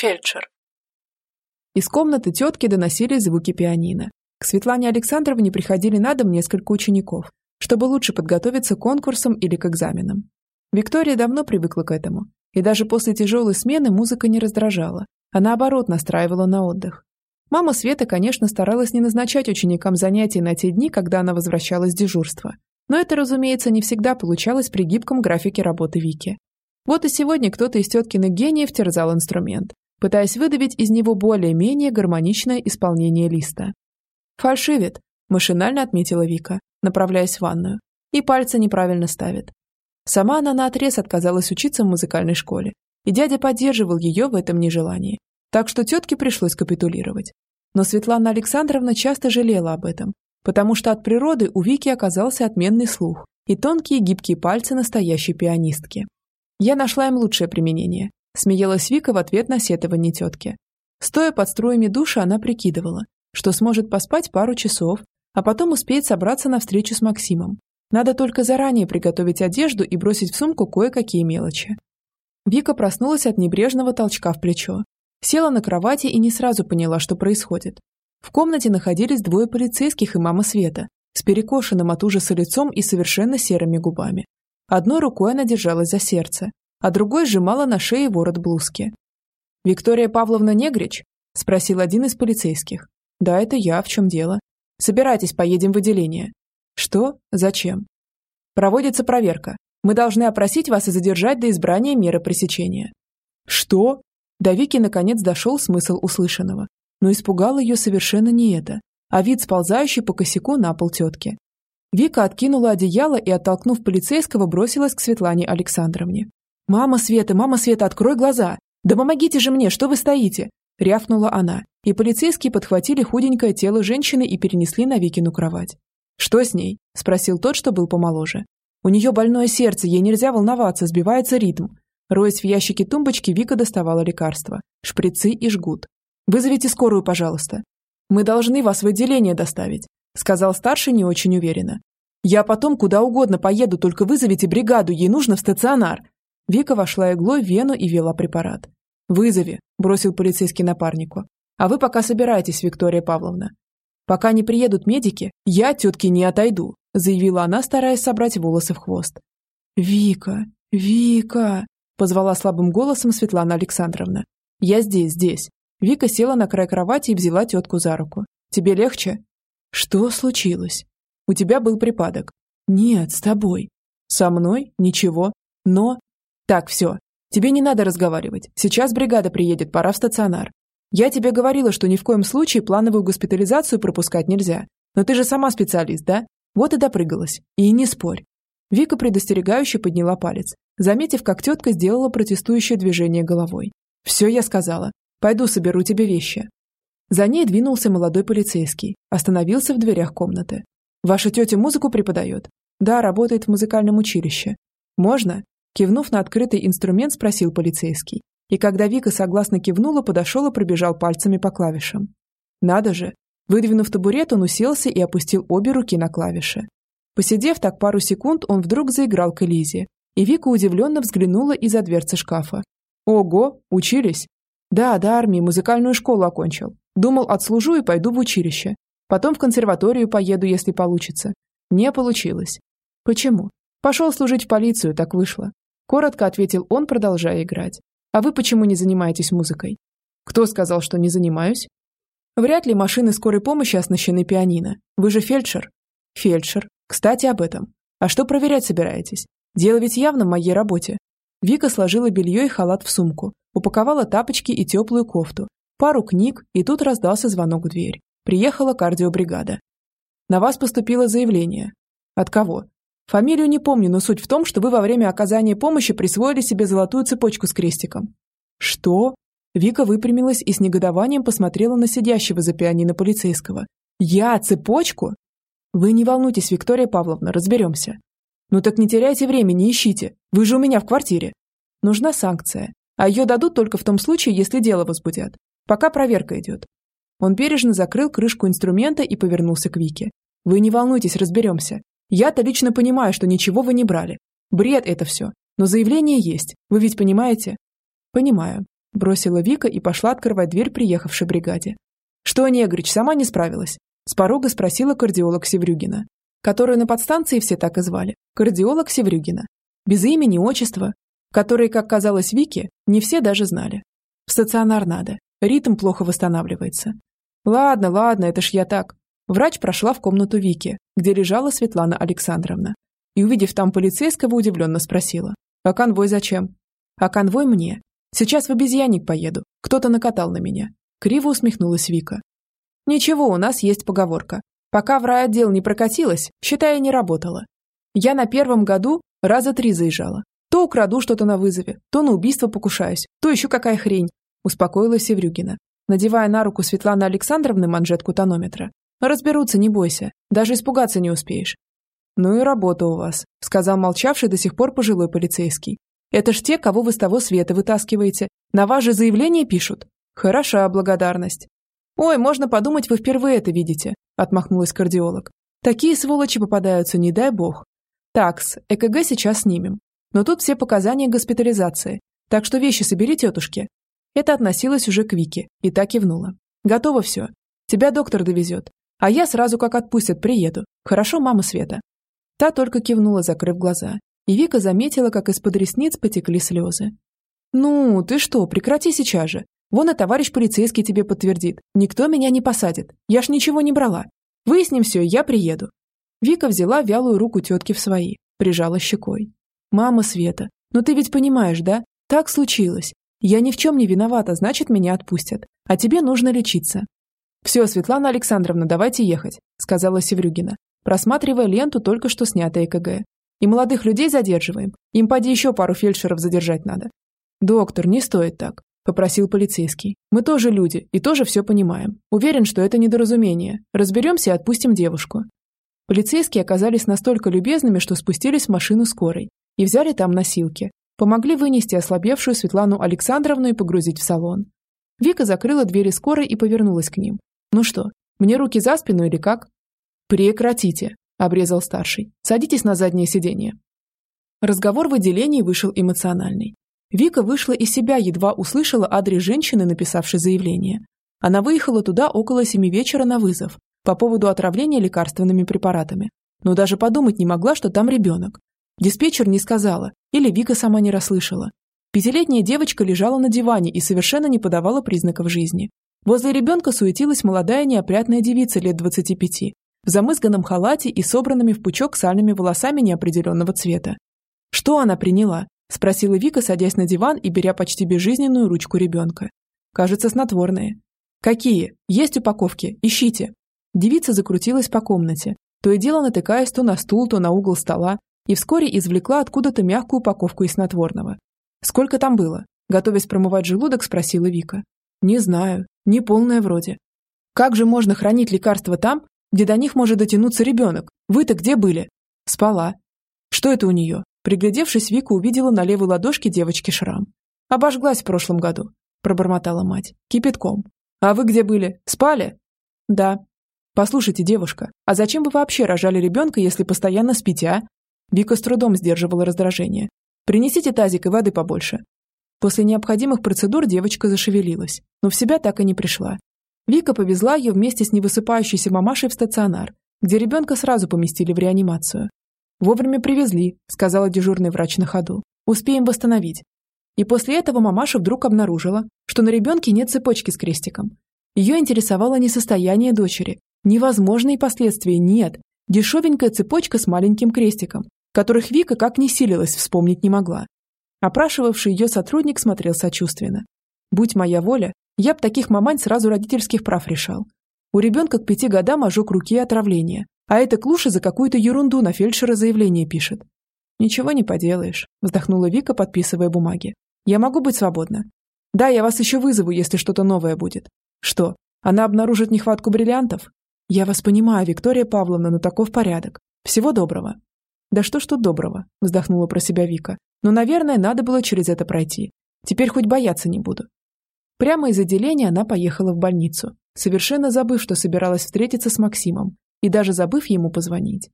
Фельдшер. Из комнаты тетки доносились звуки пианино. К Светлане Александровне приходили на дом несколько учеников, чтобы лучше подготовиться к конкурсам или к экзаменам. Виктория давно привыкла к этому, и даже после тяжелой смены музыка не раздражала, а наоборот настраивала на отдых. Мама Света, конечно, старалась не назначать ученикам занятий на те дни, когда она возвращалась с дежурства. Но это, разумеется, не всегда получалось при гибком графике работы Вики. Вот и сегодня кто-то из теткиных гениев терзал инструмент, пытаясь выдавить из него более-менее гармоничное исполнение листа. «Фальшивит», – машинально отметила Вика, направляясь в ванную. «И пальцы неправильно ставит». Сама она наотрез отказалась учиться в музыкальной школе, и дядя поддерживал ее в этом нежелании. Так что тетке пришлось капитулировать. Но Светлана Александровна часто жалела об этом, потому что от природы у Вики оказался отменный слух и тонкие гибкие пальцы настоящей пианистки. Я нашла им лучшее применение. Смеялась Вика в ответ на сетование тетки. Стоя под струями душа, она прикидывала, что сможет поспать пару часов, а потом успеет собраться на встречу с Максимом. Надо только заранее приготовить одежду и бросить в сумку кое-какие мелочи. Вика проснулась от небрежного толчка в плечо. Села на кровати и не сразу поняла, что происходит. В комнате находились двое полицейских и мама Света, с перекошенным от ужаса лицом и совершенно серыми губами. Одной рукой она держалась за сердце, а другой сжимала на шее ворот блузки. «Виктория Павловна Негрич?» – спросил один из полицейских. «Да, это я, в чем дело?» «Собирайтесь, поедем в отделение». «Что? Зачем?» «Проводится проверка. Мы должны опросить вас и задержать до избрания меры пресечения». «Что?» До Вики наконец дошел смысл услышанного. Но испугало ее совершенно не это, а вид сползающий по косяку на пол тетки. Вика откинула одеяло и, оттолкнув полицейского, бросилась к Светлане Александровне. «Мама Света, мама Света, открой глаза! Да помогите же мне, что вы стоите?» Рявкнула она, и полицейские подхватили худенькое тело женщины и перенесли на Викину кровать. «Что с ней?» – спросил тот, что был помоложе. «У нее больное сердце, ей нельзя волноваться, сбивается ритм. Роясь в ящике тумбочки, Вика доставала лекарства, шприцы и жгут. «Вызовите скорую, пожалуйста». «Мы должны вас в отделение доставить», сказал старший не очень уверенно. «Я потом куда угодно поеду, только вызовите бригаду, ей нужно в стационар». Вика вошла иглой в вену и вела препарат. «Вызови», – бросил полицейский напарнику. «А вы пока собирайтесь, Виктория Павловна. Пока не приедут медики, я тетки не отойду», – заявила она, стараясь собрать волосы в хвост. «Вика, Вика», позвала слабым голосом Светлана Александровна. «Я здесь, здесь». Вика села на край кровати и взяла тетку за руку. «Тебе легче?» «Что случилось?» «У тебя был припадок». «Нет, с тобой». «Со мной? Ничего. Но...» «Так, все. Тебе не надо разговаривать. Сейчас бригада приедет, пора в стационар. Я тебе говорила, что ни в коем случае плановую госпитализацию пропускать нельзя. Но ты же сама специалист, да? Вот и допрыгалась. И не спорь». Вика предостерегающе подняла палец заметив, как тетка сделала протестующее движение головой. «Все я сказала. Пойду соберу тебе вещи». За ней двинулся молодой полицейский, остановился в дверях комнаты. «Ваша тетя музыку преподает?» «Да, работает в музыкальном училище». «Можно?» Кивнув на открытый инструмент, спросил полицейский. И когда Вика согласно кивнула, подошел и пробежал пальцами по клавишам. «Надо же!» Выдвинув табурет, он уселся и опустил обе руки на клавиши. Посидев так пару секунд, он вдруг заиграл к Элизе, и Вика удивленно взглянула из-за дверцы шкафа. «Ого, учились?» «Да, до армии музыкальную школу окончил. Думал, отслужу и пойду в училище. Потом в консерваторию поеду, если получится. Не получилось». «Почему?» «Пошел служить в полицию, так вышло». Коротко ответил он, продолжая играть. «А вы почему не занимаетесь музыкой?» «Кто сказал, что не занимаюсь?» «Вряд ли машины скорой помощи оснащены пианино. Вы же фельдшер». «Фельдшер. Кстати, об этом. А что проверять собираетесь? Дело ведь явно в моей работе. Вика сложила белье и халат в сумку, упаковала тапочки и теплую кофту, пару книг, и тут раздался звонок в дверь. Приехала кардиобригада. На вас поступило заявление. От кого? Фамилию не помню, но суть в том, что вы во время оказания помощи присвоили себе золотую цепочку с крестиком. Что? Вика выпрямилась и с негодованием посмотрела на сидящего за пианино полицейского. Я цепочку? Вы не волнуйтесь, Виктория Павловна, разберемся. «Ну так не теряйте времени, ищите. Вы же у меня в квартире». Нужна санкция. А ее дадут только в том случае, если дело возбудят. Пока проверка идет. Он бережно закрыл крышку инструмента и повернулся к Вике. «Вы не волнуйтесь, разберемся. Я-то лично понимаю, что ничего вы не брали. Бред это все. Но заявление есть. Вы ведь понимаете?» «Понимаю. бросила Вика и пошла открывать дверь приехавшей бригаде. «Что, Негрич, сама не справилась?» С порога спросила кардиолог Севрюгина, которую на подстанции все так и звали. Кардиолог Севрюгина. Без имени, отчества, которые, как казалось Вике, не все даже знали. В стационар надо. Ритм плохо восстанавливается. Ладно, ладно, это ж я так. Врач прошла в комнату Вики, где лежала Светлана Александровна. И, увидев там полицейского, удивленно спросила. А конвой зачем? А конвой мне. Сейчас в обезьянник поеду. Кто-то накатал на меня. Криво усмехнулась Вика. Ничего, у нас есть поговорка. Пока в райотдел не прокатилась, считай, не работала. Я на первом году раза три заезжала. То украду что-то на вызове, то на убийство покушаюсь, то еще какая хрень. Успокоилась Севрюгина, надевая на руку Светланы Александровны манжетку тонометра. Разберутся, не бойся, даже испугаться не успеешь. Ну и работа у вас, сказал молчавший до сих пор пожилой полицейский. Это ж те, кого вы с того света вытаскиваете. На вас же заявление пишут. Хороша благодарность. «Ой, можно подумать, вы впервые это видите», – отмахнулась кардиолог. «Такие сволочи попадаются, не дай бог. Такс, ЭКГ сейчас снимем. Но тут все показания госпитализации. Так что вещи собери, тетушки». Это относилось уже к Вике, и так кивнула. «Готово все. Тебя доктор довезет. А я сразу как отпустят, приеду. Хорошо, мама Света?» Та только кивнула, закрыв глаза. И Вика заметила, как из-под ресниц потекли слезы. «Ну, ты что, прекрати сейчас же. Вон и товарищ полицейский тебе подтвердит. Никто меня не посадит. Я ж ничего не брала. Выясним все, я приеду». Вика взяла вялую руку тетки в свои, прижала щекой. «Мама Света, ну ты ведь понимаешь, да? Так случилось. Я ни в чем не виновата, значит, меня отпустят. А тебе нужно лечиться». «Все, Светлана Александровна, давайте ехать», сказала Севрюгина, просматривая ленту только что снятой ЭКГ. «И молодых людей задерживаем. Им поди еще пару фельдшеров задержать надо». «Доктор, не стоит так. – попросил полицейский. «Мы тоже люди и тоже все понимаем. Уверен, что это недоразумение. Разберемся и отпустим девушку». Полицейские оказались настолько любезными, что спустились в машину скорой и взяли там носилки. Помогли вынести ослабевшую Светлану Александровну и погрузить в салон. Вика закрыла двери скорой и повернулась к ним. «Ну что, мне руки за спину или как?» «Прекратите», – обрезал старший. «Садитесь на заднее сиденье». Разговор в отделении вышел эмоциональный. Вика вышла из себя, едва услышала адрес женщины, написавшей заявление. Она выехала туда около семи вечера на вызов по поводу отравления лекарственными препаратами. Но даже подумать не могла, что там ребенок. Диспетчер не сказала, или Вика сама не расслышала. Пятилетняя девочка лежала на диване и совершенно не подавала признаков жизни. Возле ребенка суетилась молодая неопрятная девица лет 25, в замызганном халате и собранными в пучок сальными волосами неопределенного цвета. Что она приняла? Спросила Вика, садясь на диван и беря почти безжизненную ручку ребенка. Кажется, снотворные. Какие? Есть упаковки. Ищите. Девица закрутилась по комнате, то и дело натыкаясь то на стул, то на угол стола, и вскоре извлекла откуда-то мягкую упаковку из снотворного. «Сколько там было?» Готовясь промывать желудок, спросила Вика. «Не знаю. Не полное вроде». «Как же можно хранить лекарства там, где до них может дотянуться ребенок? Вы-то где были?» «Спала». «Что это у нее?» Приглядевшись, Вика увидела на левой ладошке девочки шрам. «Обожглась в прошлом году», – пробормотала мать. «Кипятком. А вы где были? Спали?» «Да». «Послушайте, девушка, а зачем вы вообще рожали ребенка, если постоянно спите, а?» Вика с трудом сдерживала раздражение. «Принесите тазик и воды побольше». После необходимых процедур девочка зашевелилась, но в себя так и не пришла. Вика повезла ее вместе с невысыпающейся мамашей в стационар, где ребенка сразу поместили в реанимацию. «Вовремя привезли», – сказала дежурный врач на ходу. «Успеем восстановить». И после этого мамаша вдруг обнаружила, что на ребенке нет цепочки с крестиком. Ее интересовало не состояние дочери, невозможные последствия нет, дешевенькая цепочка с маленьким крестиком, которых Вика как не силилась вспомнить не могла. Опрашивавший ее сотрудник смотрел сочувственно. «Будь моя воля, я б таких мамань сразу родительских прав решал. У ребенка к пяти годам ожог руки и отравление, а эта клуша за какую-то ерунду на фельдшера заявление пишет. «Ничего не поделаешь», – вздохнула Вика, подписывая бумаги. «Я могу быть свободна?» «Да, я вас еще вызову, если что-то новое будет». «Что, она обнаружит нехватку бриллиантов?» «Я вас понимаю, Виктория Павловна, но таков порядок. Всего доброго». «Да что ж тут доброго?» – вздохнула про себя Вика. «Но, наверное, надо было через это пройти. Теперь хоть бояться не буду». Прямо из отделения она поехала в больницу, совершенно забыв, что собиралась встретиться с Максимом, и даже забыв ему позвонить.